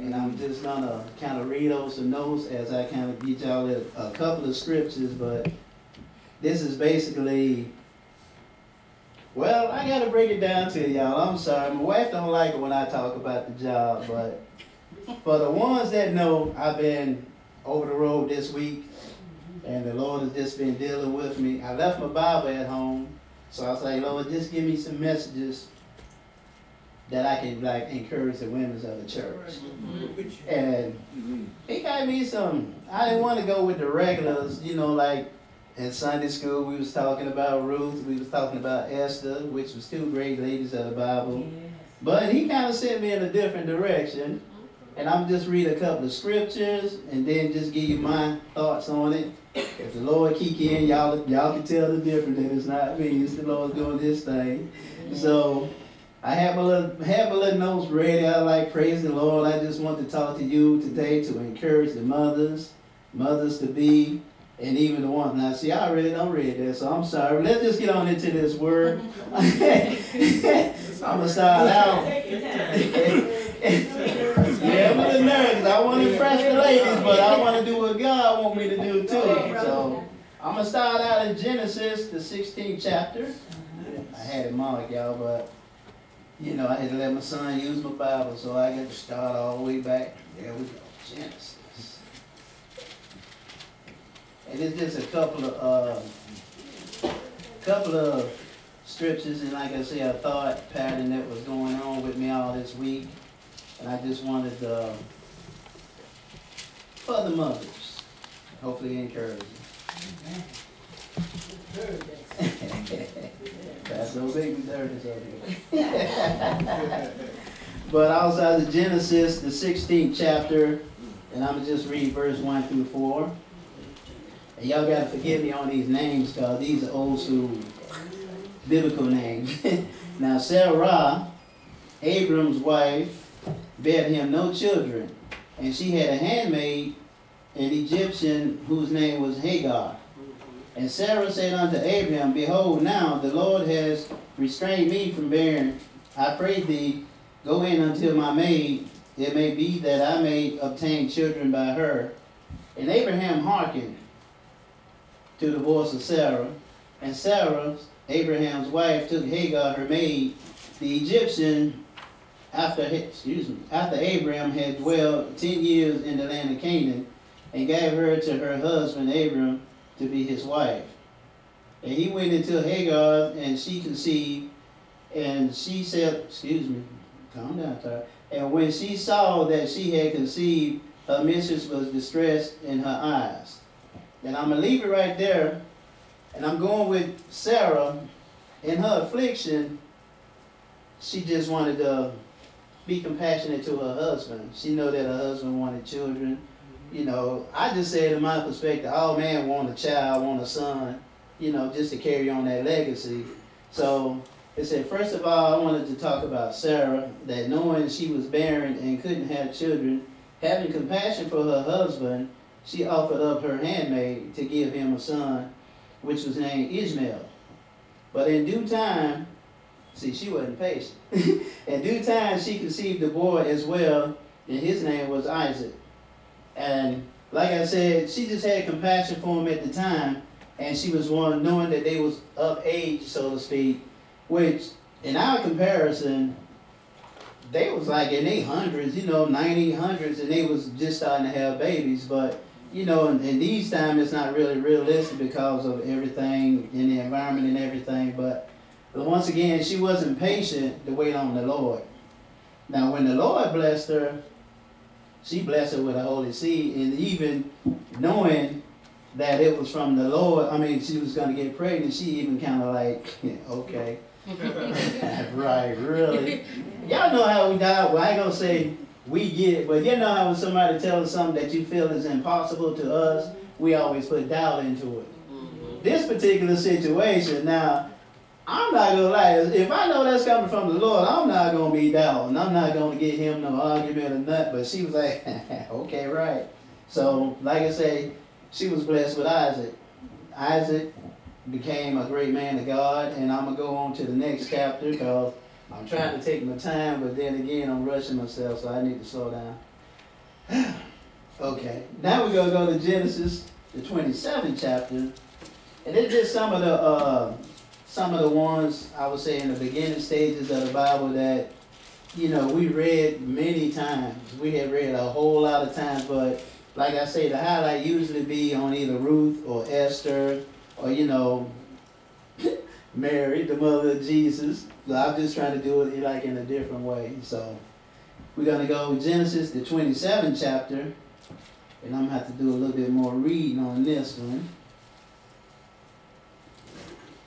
And I'm just gonna kind of read over some notes as I kind of get y'all a, a couple of scriptures, but this is basically, well, I gotta break it down to y'all. I'm sorry, my wife don't like it when I talk about the job, but for the ones that know, I've been over the road this week, and the Lord has just been dealing with me. I left my Bible at home, so I was like, Lord, just give me some messages that I can like encourage the women of the church. Mm-hmm. And he got me some. I didn't want to go with the regulars, you know, like in Sunday school we was talking about Ruth, we was talking about Esther, which was two great ladies of the Bible. But he kind of sent me in a different direction. And I'm just read a couple of scriptures and then just give you my thoughts on it. If the Lord kick in, y'all y'all can tell the difference that it's not me, it's the Lord doing this thing. So I have a little have a little notes ready. I like praise the Lord. I just want to talk to you today to encourage the mothers, mothers to be, and even the ones. Now, see, I already don't read that, so I'm sorry. Let's just get on into this word. I'm gonna start out. yeah, I'm a little nervous. I want to impress the ladies, but I want to do what God want me to do too. So I'm gonna start out in Genesis, the 16th chapter. I had it marked, y'all, but you know, I had to let my son use my Bible, so I got to start all the way back. There we go, Genesis. And it's just a couple of, uh, couple of scriptures, and like I say, a thought pattern that was going on with me all this week. And I just wanted, uh, for the mothers, hopefully encourage you. That's no big dirties over here. But outside of Genesis, the 16th chapter, and I'm just read verse 1 through 4. And y'all gotta forgive me on these names, cause these are old school biblical names. now Sarah, Abram's wife, bare him no children, and she had a handmaid, an Egyptian whose name was Hagar. And Sarah said unto Abraham, Behold, now the Lord has restrained me from bearing. I pray thee, go in unto my maid. It may be that I may obtain children by her. And Abraham hearkened to the voice of Sarah. And Sarah, Abraham's wife, took Hagar, her maid, the Egyptian, after excuse me, after Abraham had dwelled ten years in the land of Canaan, and gave her to her husband Abram to be his wife. And he went into Hagar, and she conceived, and she said, excuse me, calm down, Tyler. And when she saw that she had conceived, her mistress was distressed in her eyes. And I'm going to leave it right there, and I'm going with Sarah. In her affliction, she just wanted to be compassionate to her husband. She know that her husband wanted children you know, I just said in my perspective, all man want a child, want a son, you know, just to carry on that legacy. So it said, first of all, I wanted to talk about Sarah, that knowing she was barren and couldn't have children, having compassion for her husband, she offered up her handmaid to give him a son, which was named Ishmael. But in due time, see, she wasn't patient. in due time, she conceived a boy as well, and his name was Isaac. And like I said, she just had compassion for him at the time, and she was one knowing that they was of age, so to speak, which in our comparison, they was like in their hundreds, you know, 90 hundreds, and they was just starting to have babies. But you know, in, in these times, it's not really realistic because of everything in the environment and everything. But, but once again, she wasn't patient to wait on the Lord. Now, when the Lord blessed her, she blessed her with a holy seed, and even knowing that it was from the Lord, I mean, she was going to get pregnant, she even kind of like, okay. right, really. Y'all know how we die. Well, I ain't going to say we get it, but you know how when somebody tells us something that you feel is impossible to us, we always put doubt into it. Mm-hmm. This particular situation, now, I'm not gonna lie. If I know that's coming from the Lord, I'm not gonna be down. And I'm not gonna get him no argument or nothing. But she was like, okay, right. So, like I say, she was blessed with Isaac. Isaac became a great man of God, and I'm gonna go on to the next chapter because I'm trying to take my time, but then again, I'm rushing myself, so I need to slow down. Okay, now we're gonna go to Genesis, the twenty-seventh chapter. And it's just some of the, uh, some of the ones, I would say in the beginning stages of the Bible that, you know, we read many times. We have read a whole lot of times, but like I say, the highlight usually be on either Ruth or Esther or, you know, Mary, the mother of Jesus. So I'm just trying to do it like in a different way. So we're gonna go Genesis, the twenty-seventh chapter, and I'm gonna have to do a little bit more reading on this one.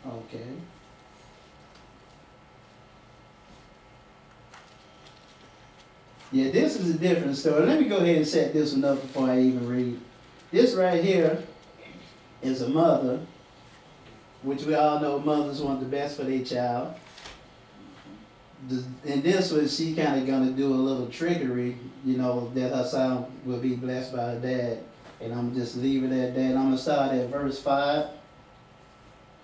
Okay. Yeah, this is a different story. Let me go ahead and set this one up before I even read. This right here is a mother, which we all know mothers want the best for their child. And this one, she kind of gonna do a little trickery, you know, that her son will be blessed by her dad. And I'm just leaving it at that. I'm gonna start at verse five.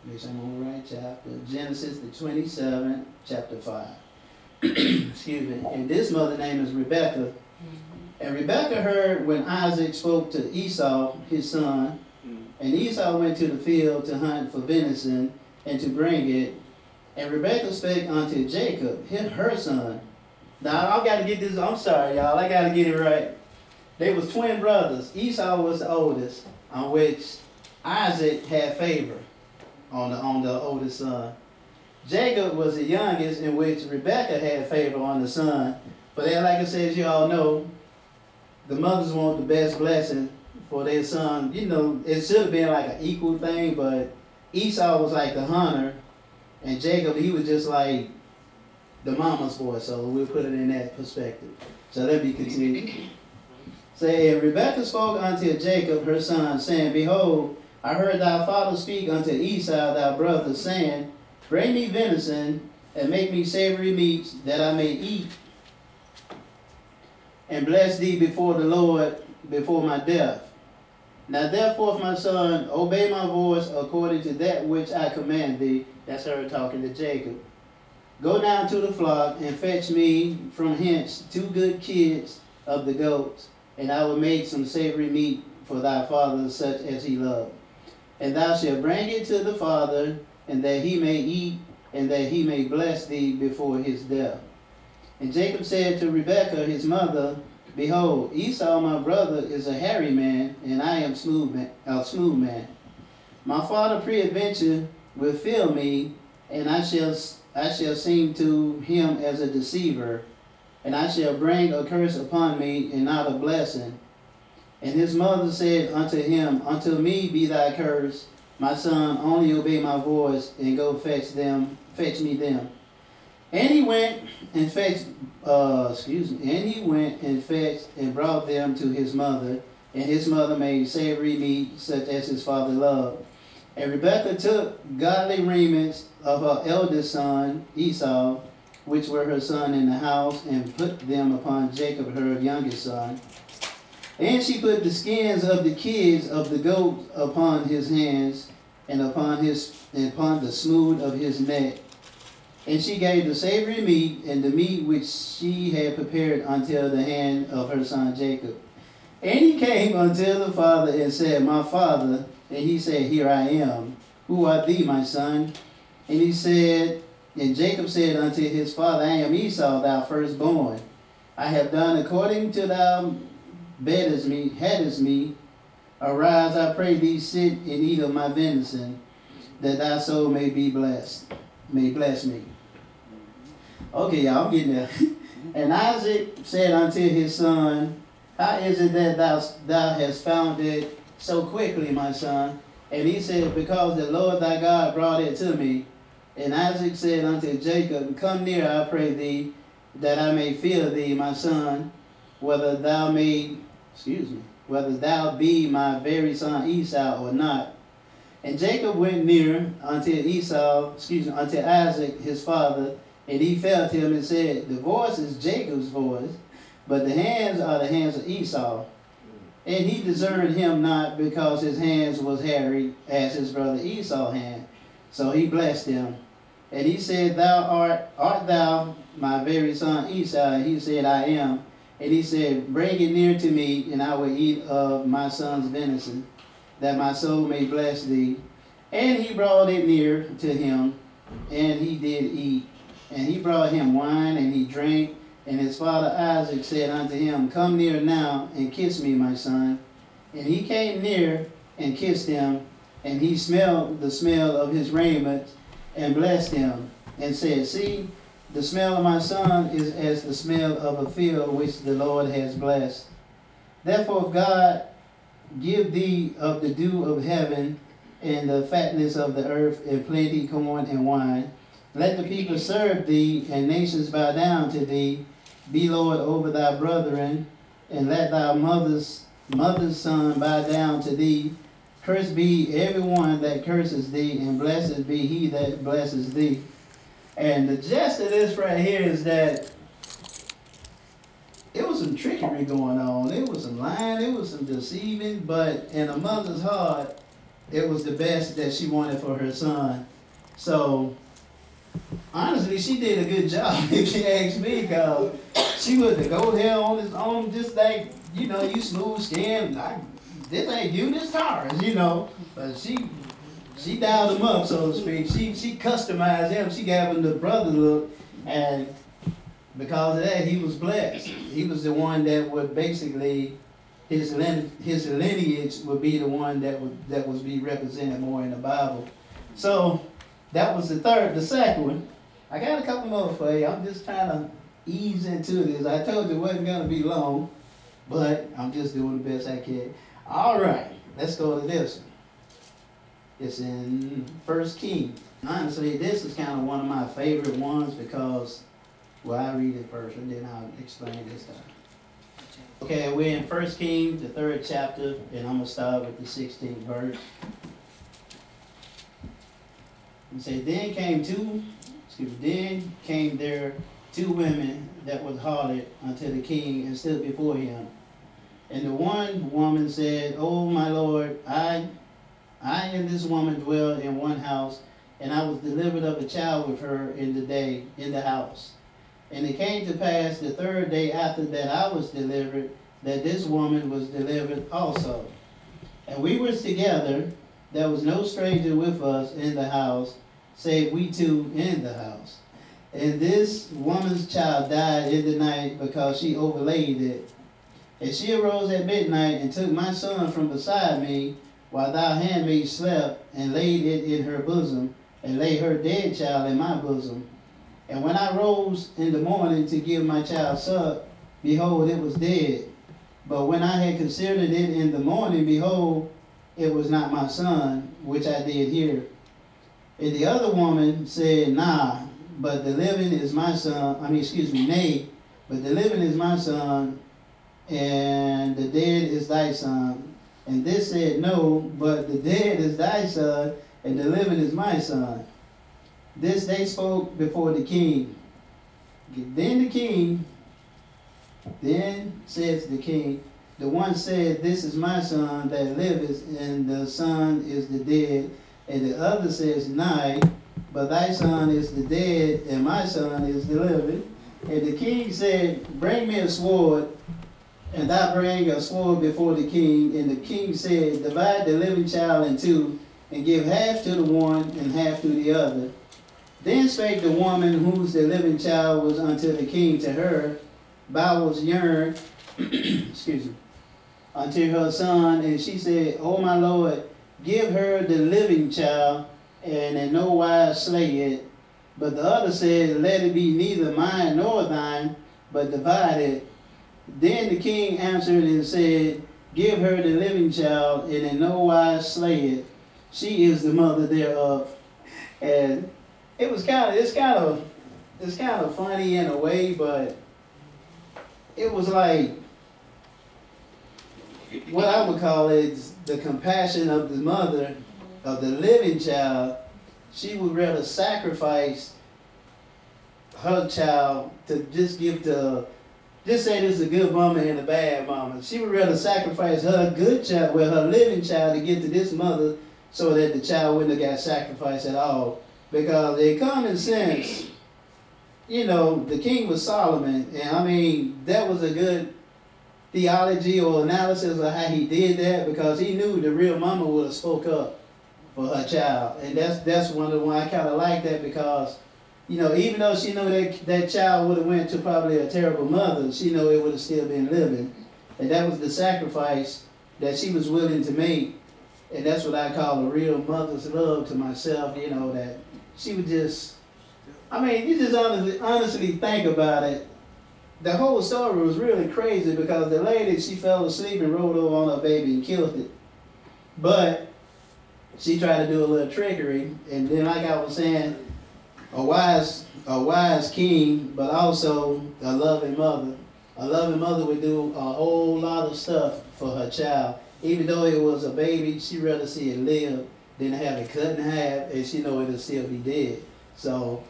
Make sure I'm on the right chapter. Genesis the 27th, chapter 5. Excuse me. And this mother name is Rebecca. Mm-hmm. And Rebecca heard when Isaac spoke to Esau, his son. Mm-hmm. And Esau went to the field to hunt for venison and to bring it. And Rebecca spake unto Jacob, her son. Now I gotta get this. I'm sorry, y'all. I gotta get it right. They was twin brothers. Esau was the oldest, on which Isaac had favor on the on the oldest son. Jacob was the youngest, in which Rebecca had favor on the son. But then, like I said, as you all know, the mothers want the best blessing for their son. You know, it should have been like an equal thing, but Esau was like the hunter, and Jacob he was just like the mama's boy. So we'll put it in that perspective. So let me continue. Say, and Rebekah spoke unto Jacob her son, saying, Behold, I heard thy father speak unto Esau thy brother, saying, Bring me venison, and make me savory meats, that I may eat, and bless thee before the Lord before my death. Now therefore, my son, obey my voice according to that which I command thee. That's her talking to Jacob. Go down to the flock and fetch me from hence two good kids of the goats, and I will make some savory meat for thy father, such as he loved. And thou shalt bring it to the father, and that he may eat, and that he may bless thee before his death. And Jacob said to Rebekah his mother, Behold, Esau my brother is a hairy man, and I am smooth man, a smooth man. My father preadventure will fill me, and I shall I shall seem to him as a deceiver, and I shall bring a curse upon me, and not a blessing. And his mother said unto him, Unto me be thy curse, my son, only obey my voice, and go fetch them, fetch me them. And he went and fetched, uh, excuse me, and he went and fetched and brought them to his mother, and his mother made savory meat such as his father loved. And Rebekah took godly raiments of her eldest son Esau, which were her son in the house, and put them upon Jacob her youngest son. And she put the skins of the kids of the goat upon his hands, and upon his and upon the smooth of his neck. And she gave the savory meat and the meat which she had prepared unto the hand of her son Jacob. And he came unto the father and said, My father. And he said, Here I am. Who art thee, my son? And he said, and Jacob said unto his father, I am Esau, thou firstborn. I have done according to thou bettest me, hadest me. Arise, I pray thee, sit and eat of my venison, that thy soul may be blessed, may bless me. Okay, y'all, I'm getting there. and Isaac said unto his son, How is it that thou, thou hast found it so quickly, my son? And he said, Because the Lord thy God brought it to me. And Isaac said unto Jacob, Come near, I pray thee, that I may feel thee, my son, whether thou may, excuse me, whether thou be my very son Esau or not. And Jacob went near unto Esau, excuse me, unto Isaac his father, and he felt him and said, The voice is Jacob's voice, but the hands are the hands of Esau. And he discerned him not because his hands was hairy as his brother Esau hand. So he blessed him. And he said, Thou art art thou my very son Esau? And he said, I am. And he said, Bring it near to me, and I will eat of my son's venison, that my soul may bless thee. And he brought it near to him, and he did eat. And he brought him wine, and he drank. And his father Isaac said unto him, Come near now, and kiss me, my son. And he came near and kissed him, and he smelled the smell of his raiment, and blessed him, and said, See, the smell of my son is as the smell of a field which the Lord has blessed. Therefore, if God give thee of the dew of heaven and the fatness of the earth and plenty corn and wine. Let the people serve thee and nations bow down to thee. Be Lord over thy brethren, and let thy mother's mother's son bow down to thee. Cursed be everyone that curses thee, and blessed be he that blesses thee. And the gist of this right here is that it was some trickery going on. It was some lying, it was some deceiving, but in a mother's heart, it was the best that she wanted for her son. So, honestly, she did a good job, if you ask me, because she was to go there on his own, just like, you know, you smooth skin, like, this ain't you, this Taurus, you know. But she she dialed him up, so to speak. She she customized him. She gave him the brother look, and because of that, he was blessed. He was the one that would basically his his lineage would be the one that would that was be represented more in the Bible. So that was the third. The second one, I got a couple more for you. I'm just trying to ease into this. I told you it wasn't gonna be long, but I'm just doing the best I can. All right, let's go to this one. It's in First King. Honestly, this is kind of one of my favorite ones because, well, I read it first and then I'll explain this time. Okay, we're in First King, the third chapter, and I'm gonna start with the 16th verse. It says, "Then came two, excuse me, then came there two women that was harlot unto the king and stood before him. And the one woman said, Oh my lord, I I and this woman dwell in one house, and I was delivered of a child with her in the day in the house. And it came to pass the third day after that I was delivered, that this woman was delivered also. And we were together, there was no stranger with us in the house, save we two in the house. And this woman's child died in the night because she overlaid it. And she arose at midnight and took my son from beside me while thy handmaid slept, and laid it in her bosom, and laid her dead child in my bosom. And when I rose in the morning to give my child suck, behold, it was dead. But when I had considered it in the morning, behold, it was not my son, which I did hear. And the other woman said, Nah, but the living is my son. I mean, excuse me, nay, but the living is my son, and the dead is thy son. And this said, No, but the dead is thy son, and the living is my son. This they spoke before the king. Then the king, then says the king, the one said, This is my son that liveth, and the son is the dead. And the other says, Nay, but thy son is the dead, and my son is the living. And the king said, Bring me a sword. And thou bring a sword before the king. And the king said, Divide the living child in two, and give half to the one and half to the other. Then spake the woman whose the living child was unto the king to her, bowels yearned, excuse me, unto her son, and she said, O my Lord, give her the living child, and in no wise slay it. But the other said, Let it be neither mine nor thine, but divide it. Then the king answered and said, Give her the living child, and in no wise slay it. She is the mother thereof. And it was kind of it's kind of it's kind of funny in a way, but it was like what I would call it the compassion of the mother of the living child. She would rather sacrifice her child to just give to just say this is a good mama and a bad mama. She would rather sacrifice her good child, well, her living child, to get to this mother so that the child wouldn't have got sacrificed at all. Because a common sense you know, the king was Solomon, and I mean, that was a good theology or analysis of how he did that because he knew the real mama would have spoke up for her child, and that's that's one of the one I kind of like that because, you know, even though she knew that that child would have went to probably a terrible mother, she knew it would have still been living, and that was the sacrifice that she was willing to make, and that's what I call a real mother's love to myself. You know that she would just, I mean, you just honestly honestly think about it the whole story was really crazy because the lady she fell asleep and rolled over on her baby and killed it. But she tried to do a little trickery, and then like I was saying, a wise a wise king, but also a loving mother. A loving mother would do a whole lot of stuff for her child. Even though it was a baby, she'd rather see it live than have it cut in half and she know it'll still be dead. So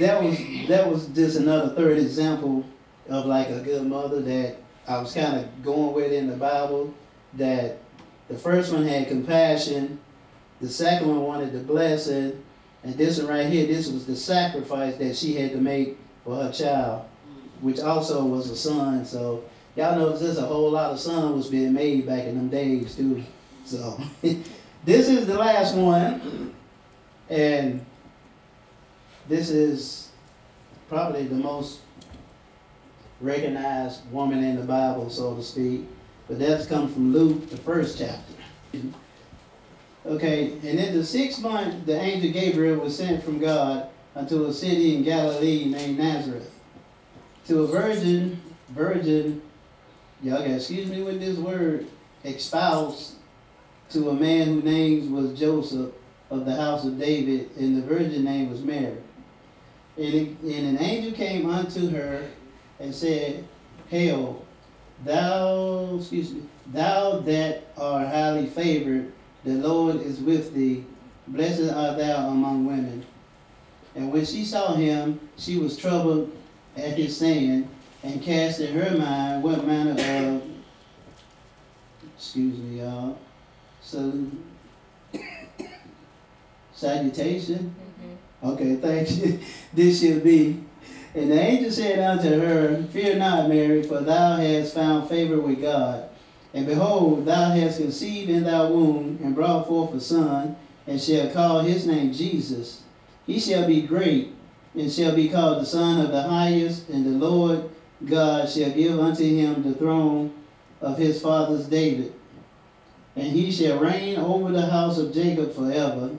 that was that was just another third example of like a good mother that I was kind of going with in the Bible. That the first one had compassion, the second one wanted the blessing, and this one right here, this was the sacrifice that she had to make for her child, which also was a son. So y'all know there's a whole lot of son was being made back in them days too. So this is the last one, and this is probably the most recognized woman in the Bible, so to speak. But that's come from Luke, the first chapter. Okay, and in the sixth month, the angel Gabriel was sent from God unto a city in Galilee named Nazareth, to a virgin, virgin, y'all got excuse me with this word, espoused to a man whose name was Joseph of the house of David, and the virgin name was Mary. And, and an angel came unto her and said, Hail, thou, excuse me, thou that art highly favored, the Lord is with thee. Blessed art thou among women. And when she saw him, she was troubled at his saying, and cast in her mind what manner of, excuse me, y'all, so, salutation. Mm-hmm. Okay, thank you. this should be. And the angel said unto her, Fear not, Mary, for thou hast found favor with God. And behold, thou hast conceived in thy womb, and brought forth a son, and shall call his name Jesus. He shall be great, and shall be called the Son of the Highest, and the Lord God shall give unto him the throne of his father's David. And he shall reign over the house of Jacob forever,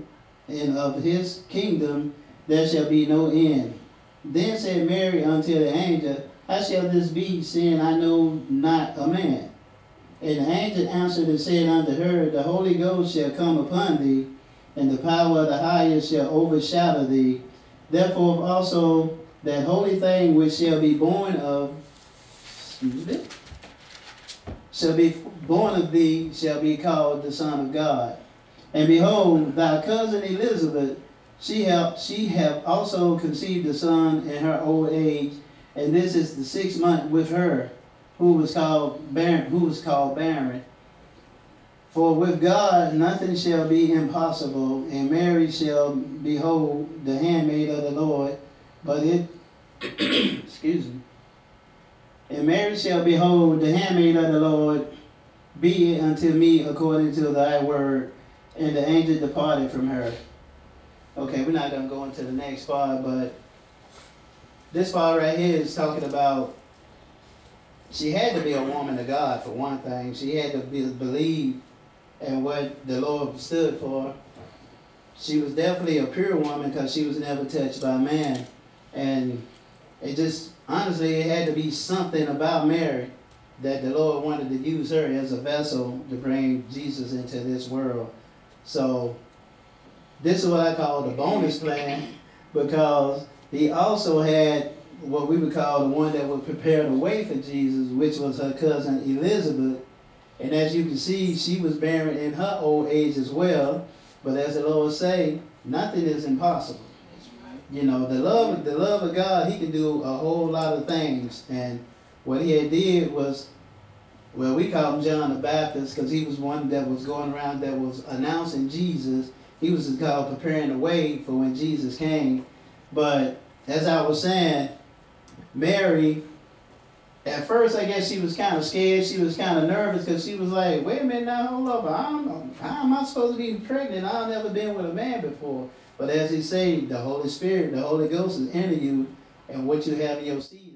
and of his kingdom there shall be no end. Then said Mary unto the angel, How shall this be, seeing I know not a man? And the angel answered and said unto her, The Holy Ghost shall come upon thee, and the power of the highest shall overshadow thee. Therefore also that holy thing which shall be born of, me, shall be born of thee shall be called the Son of God. And behold, thy cousin Elizabeth she have she have also conceived a son in her old age, and this is the sixth month with her, who was called barren, who was called barren. For with God nothing shall be impossible, and Mary shall behold the handmaid of the Lord, but it excuse me. And Mary shall behold the handmaid of the Lord, be it unto me according to thy word. And the angel departed from her. Okay, we're not gonna go into the next part, but this part right here is talking about she had to be a woman of God for one thing. She had to be, believe in what the Lord stood for. She was definitely a pure woman because she was never touched by man. And it just, honestly, it had to be something about Mary that the Lord wanted to use her as a vessel to bring Jesus into this world. So this is what I call the bonus plan because he also had what we would call the one that would prepare the way for Jesus, which was her cousin Elizabeth. And as you can see, she was barren in her old age as well. But as the Lord say, nothing is impossible. You know, the love, the love of God, He can do a whole lot of things. And what He had did was, well, we call him John the Baptist because he was one that was going around that was announcing Jesus he was called preparing the way for when Jesus came. But as I was saying, Mary, at first I guess she was kind of scared. She was kind of nervous because she was like, wait a minute now, hold up. I don't know. How am I supposed to be pregnant? I've never been with a man before. But as he said, the Holy Spirit, the Holy Ghost is in you, and what you have in your seed